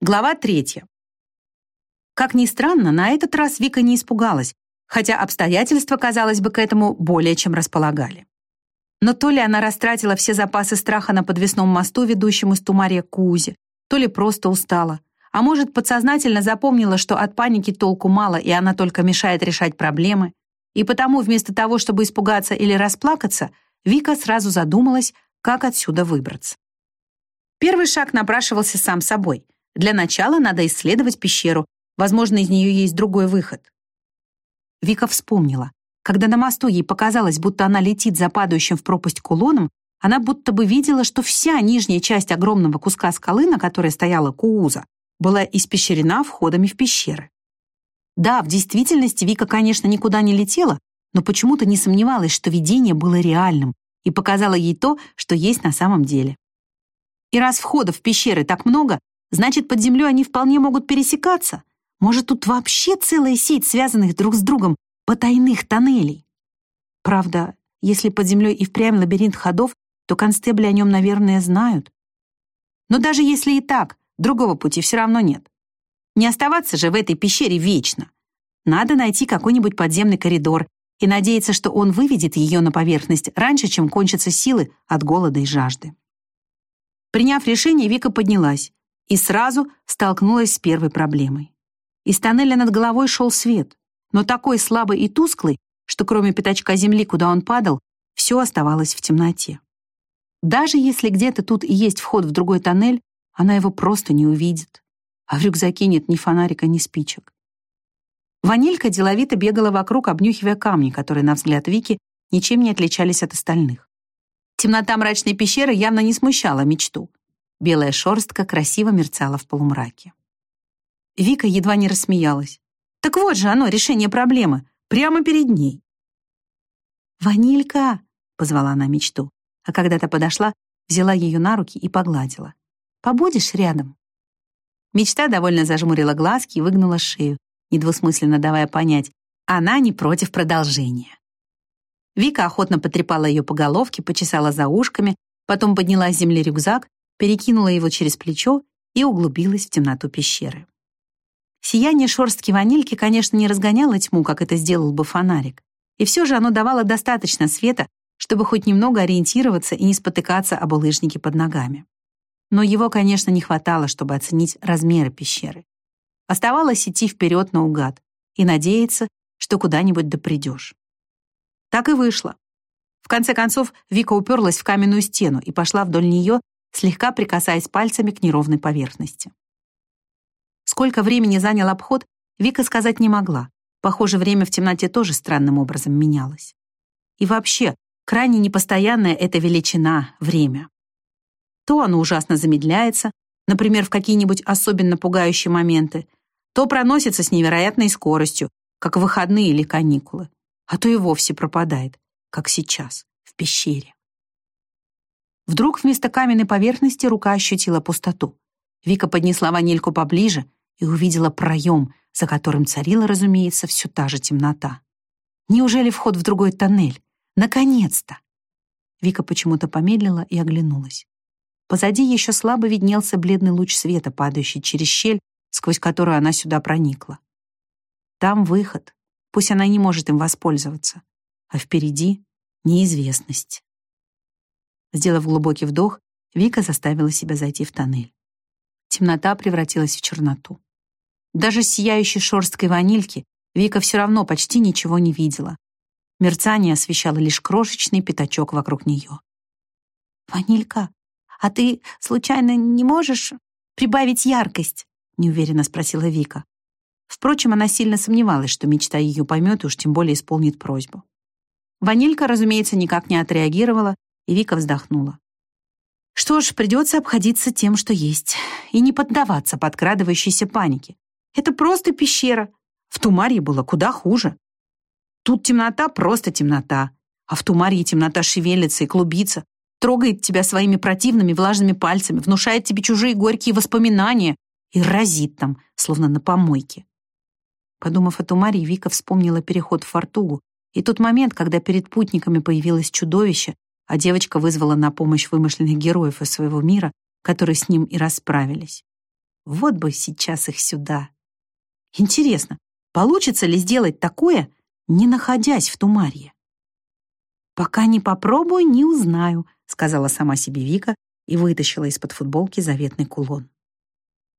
Глава третья. Как ни странно, на этот раз Вика не испугалась, хотя обстоятельства, казалось бы, к этому более чем располагали. Но то ли она растратила все запасы страха на подвесном мосту, ведущем из Тумария к Куузе, то ли просто устала, а может, подсознательно запомнила, что от паники толку мало, и она только мешает решать проблемы, и потому вместо того, чтобы испугаться или расплакаться, Вика сразу задумалась, как отсюда выбраться. Первый шаг напрашивался сам собой — для начала надо исследовать пещеру. Возможно, из нее есть другой выход. Вика вспомнила. Когда на мосту ей показалось, будто она летит за падающим в пропасть кулоном, она будто бы видела, что вся нижняя часть огромного куска скалы, на которой стояла Кууза, была испещрена входами в пещеры. Да, в действительности Вика, конечно, никуда не летела, но почему-то не сомневалась, что видение было реальным и показало ей то, что есть на самом деле. И раз входов в пещеры так много, Значит, под землей они вполне могут пересекаться. Может, тут вообще целая сеть связанных друг с другом потайных тоннелей. Правда, если под землей и впрямь лабиринт ходов, то констебли о нем, наверное, знают. Но даже если и так, другого пути все равно нет. Не оставаться же в этой пещере вечно. Надо найти какой-нибудь подземный коридор и надеяться, что он выведет ее на поверхность раньше, чем кончатся силы от голода и жажды. Приняв решение, Вика поднялась и сразу столкнулась с первой проблемой. Из тоннеля над головой шел свет, но такой слабый и тусклый, что кроме пятачка земли, куда он падал, все оставалось в темноте. Даже если где-то тут и есть вход в другой тоннель, она его просто не увидит. А в рюкзаке нет ни фонарика, ни спичек. Ванилька деловито бегала вокруг, обнюхивая камни, которые, на взгляд Вики, ничем не отличались от остальных. Темнота мрачной пещеры явно не смущала мечту. Белая шерстка красиво мерцала в полумраке. Вика едва не рассмеялась. Так вот же оно, решение проблемы, прямо перед ней. «Ванилька!» — позвала она мечту, а когда-то подошла, взяла ее на руки и погладила. «Побудешь рядом?» Мечта довольно зажмурила глазки и выгнула шею, недвусмысленно давая понять, она не против продолжения. Вика охотно потрепала ее по головке, почесала за ушками, потом подняла с земли рюкзак перекинула его через плечо и углубилась в темноту пещеры. Сияние шорстки ванильки, конечно, не разгоняло тьму, как это сделал бы фонарик, и все же оно давало достаточно света, чтобы хоть немного ориентироваться и не спотыкаться об улыжнике под ногами. Но его, конечно, не хватало, чтобы оценить размеры пещеры. Оставалось идти вперед наугад и надеяться, что куда-нибудь допридешь. Так и вышло. В конце концов, Вика уперлась в каменную стену и пошла вдоль нее, слегка прикасаясь пальцами к неровной поверхности. Сколько времени занял обход, Вика сказать не могла. Похоже, время в темноте тоже странным образом менялось. И вообще, крайне непостоянная эта величина — время. То оно ужасно замедляется, например, в какие-нибудь особенно пугающие моменты, то проносится с невероятной скоростью, как выходные или каникулы, а то и вовсе пропадает, как сейчас, в пещере. Вдруг вместо каменной поверхности рука ощутила пустоту. Вика поднесла ванильку поближе и увидела проем, за которым царила, разумеется, все та же темнота. Неужели вход в другой тоннель? Наконец-то! Вика почему-то помедлила и оглянулась. Позади еще слабо виднелся бледный луч света, падающий через щель, сквозь которую она сюда проникла. Там выход, пусть она не может им воспользоваться, а впереди неизвестность. Сделав глубокий вдох, Вика заставила себя зайти в тоннель. Темнота превратилась в черноту. Даже сияющей шорсткой ванильки Вика все равно почти ничего не видела. Мерцание освещало лишь крошечный пятачок вокруг нее. «Ванилька, а ты, случайно, не можешь прибавить яркость?» неуверенно спросила Вика. Впрочем, она сильно сомневалась, что мечта ее поймет и уж тем более исполнит просьбу. Ванилька, разумеется, никак не отреагировала и Вика вздохнула. Что ж, придется обходиться тем, что есть, и не поддаваться подкрадывающейся панике. Это просто пещера. В Тумарье было куда хуже. Тут темнота просто темнота, а в Тумарье темнота шевелится и клубится, трогает тебя своими противными влажными пальцами, внушает тебе чужие горькие воспоминания и разит там, словно на помойке. Подумав о Тумаре, Вика вспомнила переход в Фортугу и тот момент, когда перед путниками появилось чудовище, а девочка вызвала на помощь вымышленных героев из своего мира, которые с ним и расправились. Вот бы сейчас их сюда. Интересно, получится ли сделать такое, не находясь в Тумарье? «Пока не попробую, не узнаю», — сказала сама себе Вика и вытащила из-под футболки заветный кулон.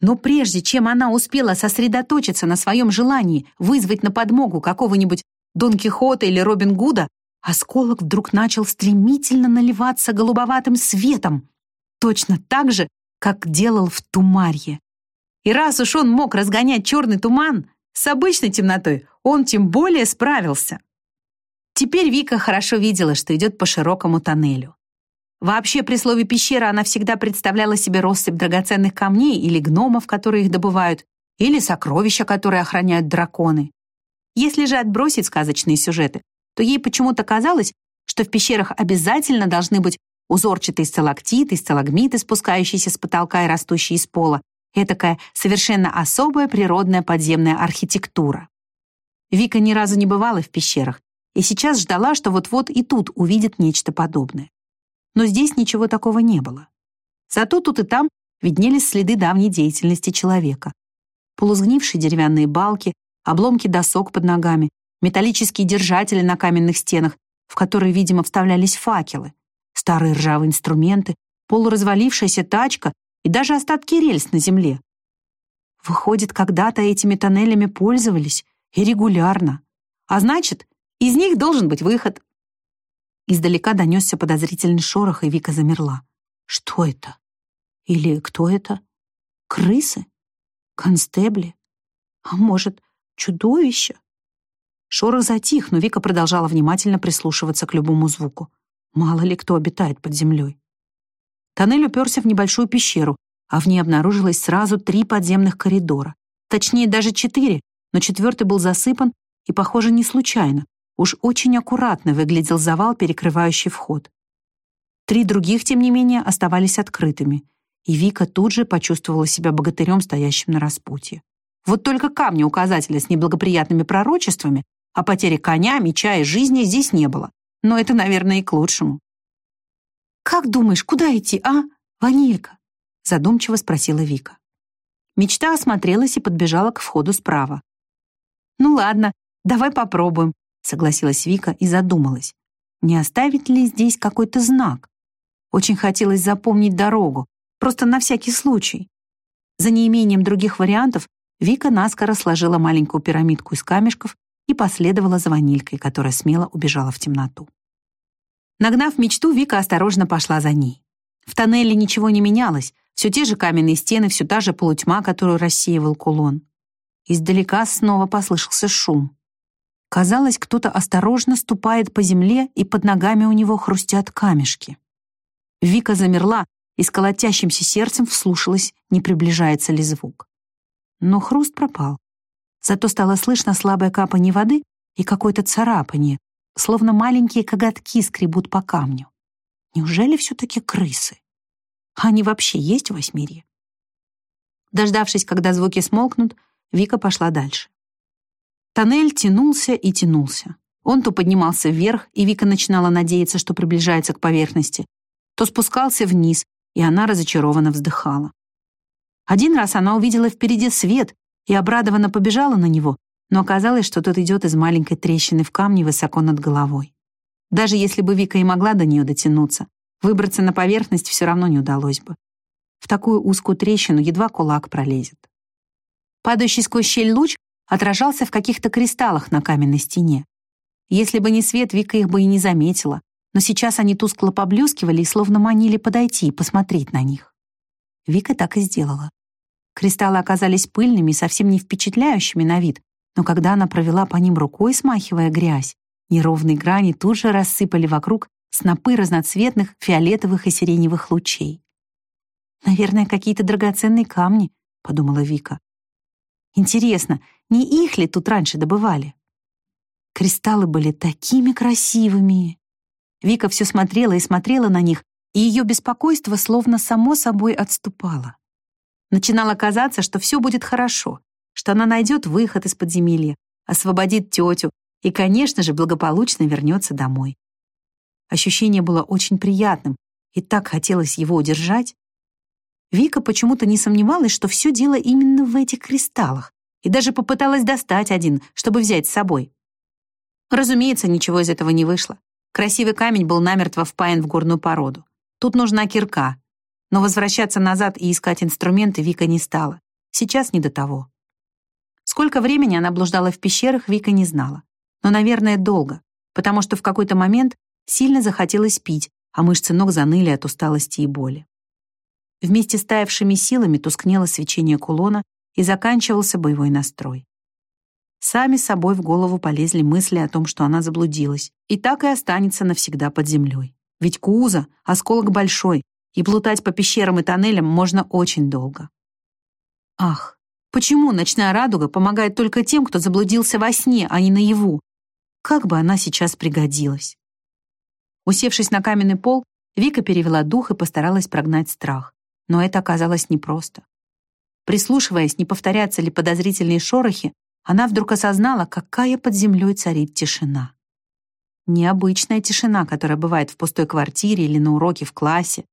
Но прежде чем она успела сосредоточиться на своем желании вызвать на подмогу какого-нибудь Дон Кихота или Робин Гуда, осколок вдруг начал стремительно наливаться голубоватым светом, точно так же, как делал в Тумарье. И раз уж он мог разгонять черный туман, с обычной темнотой он тем более справился. Теперь Вика хорошо видела, что идет по широкому тоннелю. Вообще, при слове «пещера» она всегда представляла себе россыпь драгоценных камней или гномов, которые их добывают, или сокровища, которые охраняют драконы. Если же отбросить сказочные сюжеты, то ей почему-то казалось, что в пещерах обязательно должны быть узорчатые сталактиты, сталагмиты, спускающиеся с потолка и растущие из пола, этакая совершенно особая природная подземная архитектура. Вика ни разу не бывала в пещерах и сейчас ждала, что вот-вот и тут увидит нечто подобное но здесь ничего такого не было. Зато тут и там виднелись следы давней деятельности человека. Полузгнившие деревянные балки, обломки досок под ногами, металлические держатели на каменных стенах, в которые, видимо, вставлялись факелы, старые ржавые инструменты, полуразвалившаяся тачка и даже остатки рельс на земле. Выходит, когда-то этими тоннелями пользовались и регулярно. А значит, из них должен быть выход. Издалека донесся подозрительный шорох, и Вика замерла. Что это? Или кто это? Крысы? Констебли? А может, чудовище? Шорох затих, но Вика продолжала внимательно прислушиваться к любому звуку. Мало ли кто обитает под землей. Тоннель уперся в небольшую пещеру, а в ней обнаружилось сразу три подземных коридора. Точнее, даже четыре, но четвертый был засыпан и, похоже, не случайно. Уж очень аккуратно выглядел завал, перекрывающий вход. Три других, тем не менее, оставались открытыми, и Вика тут же почувствовала себя богатырем, стоящим на распутье. Вот только камня указателя с неблагоприятными пророчествами о потере коня, меча и жизни здесь не было. Но это, наверное, и к лучшему. «Как думаешь, куда идти, а, ванилька?» задумчиво спросила Вика. Мечта осмотрелась и подбежала к входу справа. «Ну ладно, давай попробуем», согласилась Вика и задумалась, не оставить ли здесь какой-то знак. Очень хотелось запомнить дорогу, просто на всякий случай. За неимением других вариантов Вика наскоро сложила маленькую пирамидку из камешков и последовала за ванилькой, которая смело убежала в темноту. Нагнав мечту, Вика осторожно пошла за ней. В тоннеле ничего не менялось, все те же каменные стены, все та же полутьма, которую рассеивал кулон. Издалека снова послышался шум. Казалось, кто-то осторожно ступает по земле, и под ногами у него хрустят камешки. Вика замерла и с колотящимся сердцем вслушалась, не приближается ли звук. Но хруст пропал. Зато стало слышно слабое капание воды и какое-то царапание, словно маленькие коготки скребут по камню. Неужели все-таки крысы? они вообще есть в Восьмирье? Дождавшись, когда звуки смолкнут, Вика пошла дальше. Тоннель тянулся и тянулся. Он то поднимался вверх, и Вика начинала надеяться, что приближается к поверхности, то спускался вниз, и она разочарованно вздыхала. Один раз она увидела впереди свет и обрадованно побежала на него, но оказалось, что тот идет из маленькой трещины в камне высоко над головой. Даже если бы Вика и могла до нее дотянуться, выбраться на поверхность все равно не удалось бы. В такую узкую трещину едва кулак пролезет. Падающий сквозь щель луч отражался в каких-то кристаллах на каменной стене. Если бы не свет, Вика их бы и не заметила, но сейчас они тускло поблескивали и словно манили подойти и посмотреть на них. Вика так и сделала. Кристаллы оказались пыльными и совсем не впечатляющими на вид, но когда она провела по ним рукой, смахивая грязь, неровные грани тут же рассыпали вокруг снопы разноцветных фиолетовых и сиреневых лучей. «Наверное, какие-то драгоценные камни», — подумала Вика. Интересно, не их ли тут раньше добывали? Кристаллы были такими красивыми. Вика все смотрела и смотрела на них, и ее беспокойство словно само собой отступало. Начинало казаться, что все будет хорошо, что она найдет выход из подземелья, освободит тетю и, конечно же, благополучно вернется домой. Ощущение было очень приятным, и так хотелось его удержать. Вика почему-то не сомневалась, что все дело именно в этих кристаллах, и даже попыталась достать один, чтобы взять с собой. Разумеется, ничего из этого не вышло. Красивый камень был намертво впаян в горную породу. Тут нужна кирка. Но возвращаться назад и искать инструменты Вика не стала. Сейчас не до того. Сколько времени она блуждала в пещерах, Вика не знала. Но, наверное, долго, потому что в какой-то момент сильно захотелось пить, а мышцы ног заныли от усталости и боли. Вместе с таявшими силами тускнело свечение кулона и заканчивался боевой настрой. Сами собой в голову полезли мысли о том, что она заблудилась, и так и останется навсегда под землей. Ведь Кууза — осколок большой, и плутать по пещерам и тоннелям можно очень долго. Ах, почему ночная радуга помогает только тем, кто заблудился во сне, а не наяву? Как бы она сейчас пригодилась? Усевшись на каменный пол, Вика перевела дух и постаралась прогнать страх. Но это оказалось непросто. Прислушиваясь, не повторятся ли подозрительные шорохи, она вдруг осознала, какая под землей царит тишина. Необычная тишина, которая бывает в пустой квартире или на уроке в классе.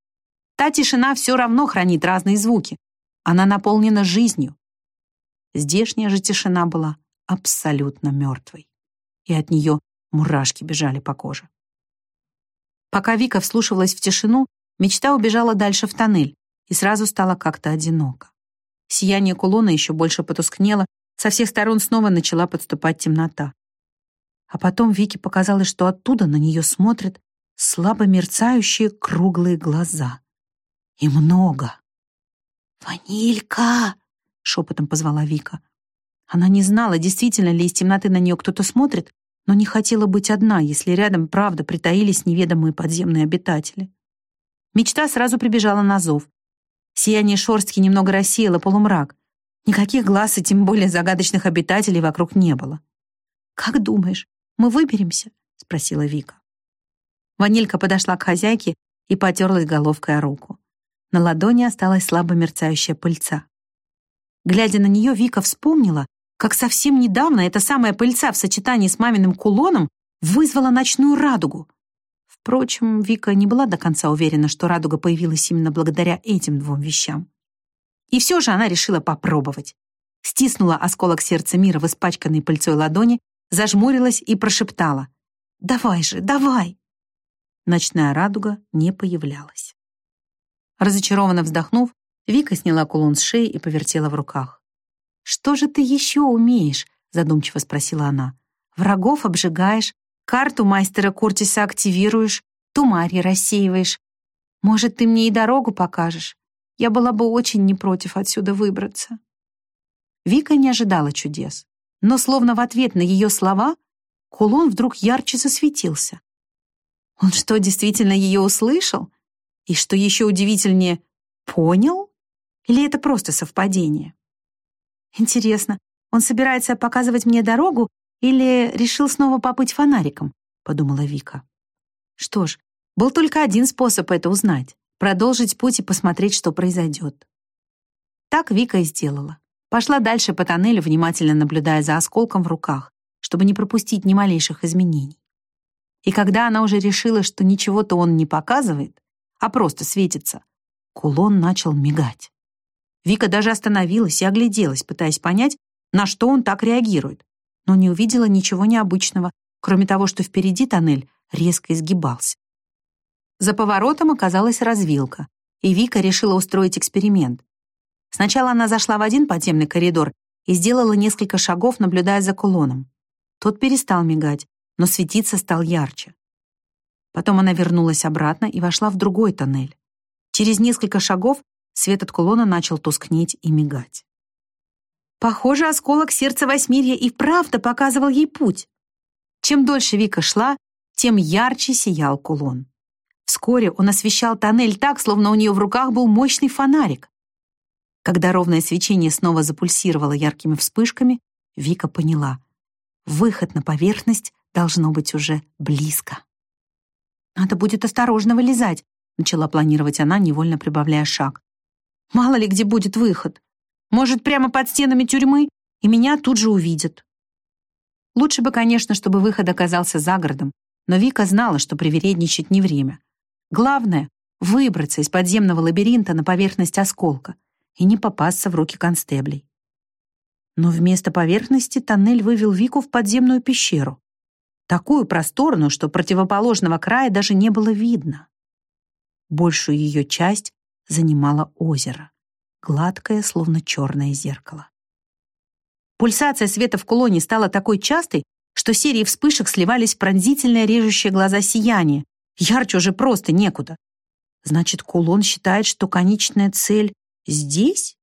Та тишина все равно хранит разные звуки. Она наполнена жизнью. Здешняя же тишина была абсолютно мертвой. И от нее мурашки бежали по коже. Пока Вика вслушивалась в тишину, мечта убежала дальше в тоннель, и сразу стало как-то одиноко. Сияние кулона еще больше потускнело, со всех сторон снова начала подступать темнота. А потом Вике показалось, что оттуда на нее смотрят слабо мерцающие круглые глаза. И много. «Ванилька!» — шепотом позвала Вика. Она не знала, действительно ли из темноты на нее кто-то смотрит, но не хотела быть одна, если рядом правда притаились неведомые подземные обитатели. Мечта сразу прибежала на зов. Сияние шорстки немного рассеяло полумрак. Никаких глаз и тем более загадочных обитателей вокруг не было. «Как думаешь, мы выберемся?» — спросила Вика. Ванилька подошла к хозяйке и потерлась головкой о руку. На ладони осталась слабо мерцающая пыльца. Глядя на нее, Вика вспомнила, как совсем недавно эта самая пыльца в сочетании с маминым кулоном вызвала ночную радугу. Впрочем, Вика не была до конца уверена, что радуга появилась именно благодаря этим двум вещам. И все же она решила попробовать. Стиснула осколок сердца мира в испачканной пыльцой ладони, зажмурилась и прошептала «Давай же, давай!» Ночная радуга не появлялась. Разочарованно вздохнув, Вика сняла кулон с шеи и повертела в руках. «Что же ты еще умеешь?» — задумчиво спросила она. «Врагов обжигаешь, карту мастера Куртиса активируешь, тумари рассеиваешь. Может, ты мне и дорогу покажешь? Я была бы очень не против отсюда выбраться». Вика не ожидала чудес, но словно в ответ на ее слова кулон вдруг ярче засветился. Он что, действительно ее услышал? И что еще удивительнее, понял? Или это просто совпадение? Интересно, он собирается показывать мне дорогу или решил снова попыть фонариком? Подумала Вика. Что ж, был только один способ это узнать — продолжить путь и посмотреть, что произойдет. Так Вика и сделала. Пошла дальше по тоннелю, внимательно наблюдая за осколком в руках, чтобы не пропустить ни малейших изменений. И когда она уже решила, что ничего-то он не показывает, а просто светится, кулон начал мигать. Вика даже остановилась и огляделась, пытаясь понять, на что он так реагирует, но не увидела ничего необычного, кроме того, что впереди тоннель резко изгибался. За поворотом оказалась развилка, и Вика решила устроить эксперимент. Сначала она зашла в один подземный коридор и сделала несколько шагов, наблюдая за кулоном. Тот перестал мигать, но светиться стал ярче. Потом она вернулась обратно и вошла в другой тоннель. Через несколько шагов Свет от кулона начал тускнеть и мигать. Похоже, осколок сердца Восьмирья и правда показывал ей путь. Чем дольше Вика шла, тем ярче сиял кулон. Вскоре он освещал тоннель так, словно у нее в руках был мощный фонарик. Когда ровное свечение снова запульсировало яркими вспышками, Вика поняла — выход на поверхность должно быть уже близко. «Надо будет осторожно вылезать», — начала планировать она, невольно прибавляя шаг. Мало ли где будет выход. Может, прямо под стенами тюрьмы, и меня тут же увидят. Лучше бы, конечно, чтобы выход оказался за городом, но Вика знала, что привередничать не время. Главное выбраться из подземного лабиринта на поверхность осколка и не попасться в руки констеблей. Но вместо поверхности тоннель вывел Вику в подземную пещеру. Такую просторную, что противоположного края даже не было видно. Большую ее часть занимало озеро, гладкое, словно черное зеркало. Пульсация света в кулоне стала такой частой, что серии вспышек сливались в пронзительное режущее глаза сияние. Ярче уже просто некуда. Значит, кулон считает, что конечная цель здесь?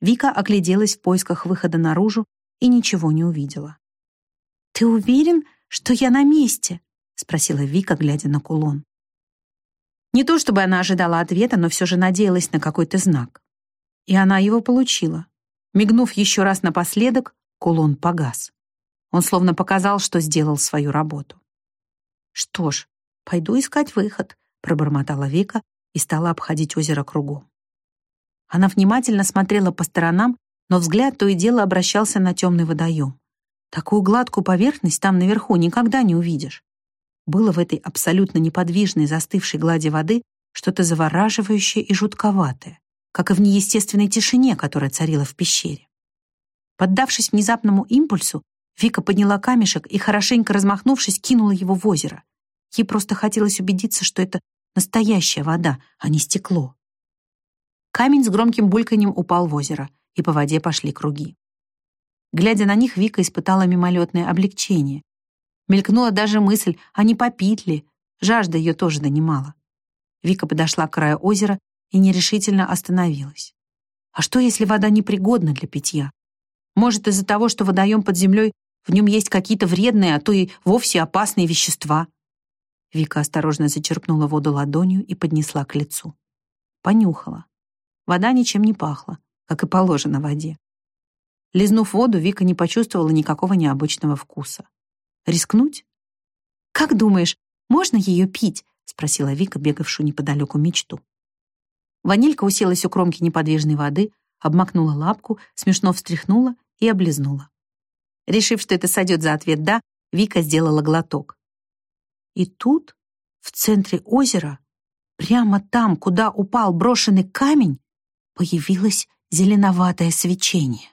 Вика огляделась в поисках выхода наружу и ничего не увидела. «Ты уверен, что я на месте?» — спросила Вика, глядя на кулон. Не то чтобы она ожидала ответа, но все же надеялась на какой-то знак. И она его получила. Мигнув еще раз напоследок, кулон погас. Он словно показал, что сделал свою работу. «Что ж, пойду искать выход», — пробормотала Вика и стала обходить озеро кругом. Она внимательно смотрела по сторонам, но взгляд то и дело обращался на темный водоем. Такую гладкую поверхность там наверху никогда не увидишь. Было в этой абсолютно неподвижной застывшей глади воды что-то завораживающее и жутковатое как и в неестественной тишине, которая царила в пещере. Поддавшись внезапному импульсу, Вика подняла камешек и, хорошенько размахнувшись, кинула его в озеро. Ей просто хотелось убедиться, что это настоящая вода, а не стекло. Камень с громким бульканьем упал в озеро, и по воде пошли круги. Глядя на них, Вика испытала мимолетное облегчение. Мелькнула даже мысль, а не попить ли? Жажда ее тоже донимала. Вика подошла к краю озера и нерешительно остановилась. А что, если вода непригодна для питья? Может, из-за того, что водоем под землей, в нем есть какие-то вредные, а то и вовсе опасные вещества? Вика осторожно зачерпнула воду ладонью и поднесла к лицу. Понюхала. Вода ничем не пахла, как и положено воде. Лизнув воду, Вика не почувствовала никакого необычного вкуса. Рискнуть? «Как думаешь, можно ее пить?» — спросила Вика, бегавшую неподалеку мечту. Ванилька уселась у кромки неподвижной воды, обмакнула лапку, смешно встряхнула и облизнула. Решив, что это сойдет за ответ «да», Вика сделала глоток. И тут, в центре озера, прямо там, куда упал брошенный камень, появилось зеленоватое свечение.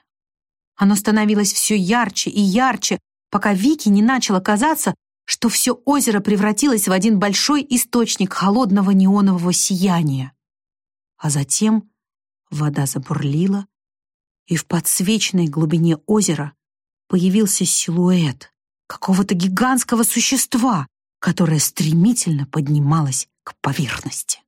Оно становилось все ярче и ярче, пока Вике не начало казаться, что все озеро превратилось в один большой источник холодного неонового сияния а затем вода забурлила, и в подсвеченной глубине озера появился силуэт какого-то гигантского существа, которое стремительно поднималось к поверхности.